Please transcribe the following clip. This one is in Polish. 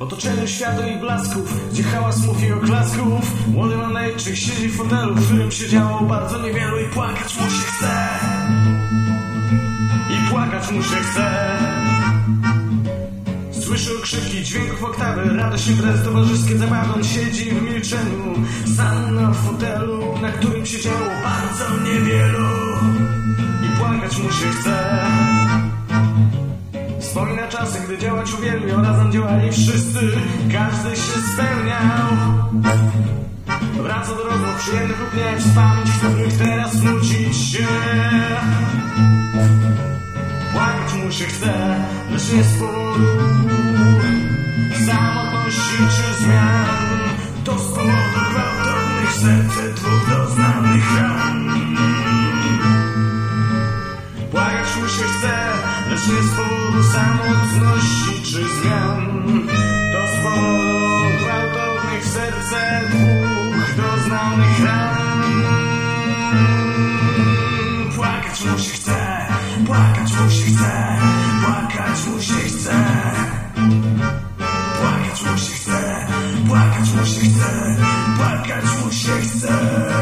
Otoczeniu światu i blasków, gdzie hałas mów i oklasków Młody manejczyk siedzi w fotelu, w którym siedziało bardzo niewielu I płakać mu się chce. I płakać mu się chce. Słyszy okrzyki dźwięków oktawy, radość imprez towarzyskie zabawy. On siedzi w milczeniu, sam na fotelu Na którym siedziało bardzo niewielu. I płakać mu się chce czasy, gdy działać uwielbiał, razem działali wszyscy, każdy się spełniał. Wraca do rozmów przyjemnych lub nie, z pamięć, których teraz nudzić się. Płakać mu się chce, lecz nie z powodu samotności czy zmian. To z powodu gwałtownych serc dwóch doznanych ran. Płakać mu się chce, lecz nie z powodu samotności czy zmian. To powodu gwałtownych serce dwóch doznanych ran. Płakać mu się chce, płakać mu się chce, płakać mu się chce. Płakać mu się chce, płakać mu się chce, płakać mu się chce.